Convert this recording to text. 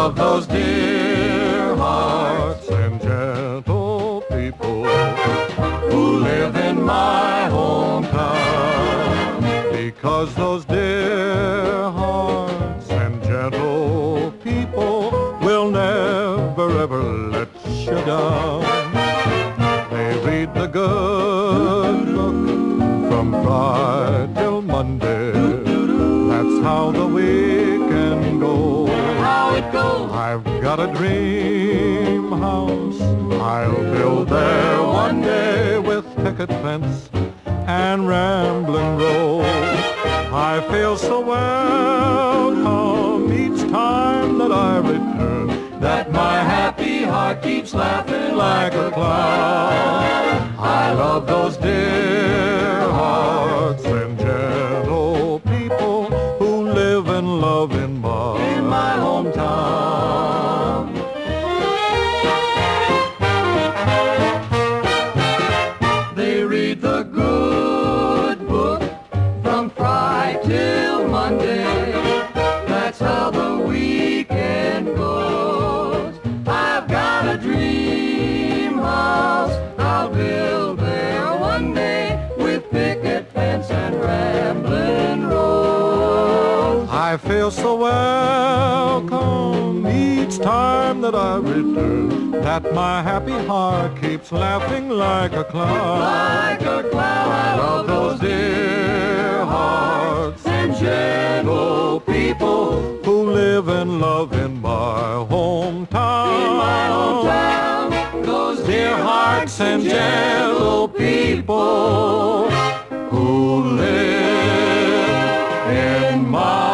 love those dear hearts and gentle people who live in my hometown. Because those dear hearts and gentle people will never ever let you down. They read the good book from Friday I've got a dream house. I'll build there one day with picket fence and rambling road. I feel so welcome each time that I return that my happy heart keeps laughing like a clown. I love those dear I feel so welcome each time that I return that my happy heart keeps laughing like a cloud. Like a cloud. I love those dear hearts and gentle people who live and love in my hometown. In my hometown, those dear hearts and gentle people who live in my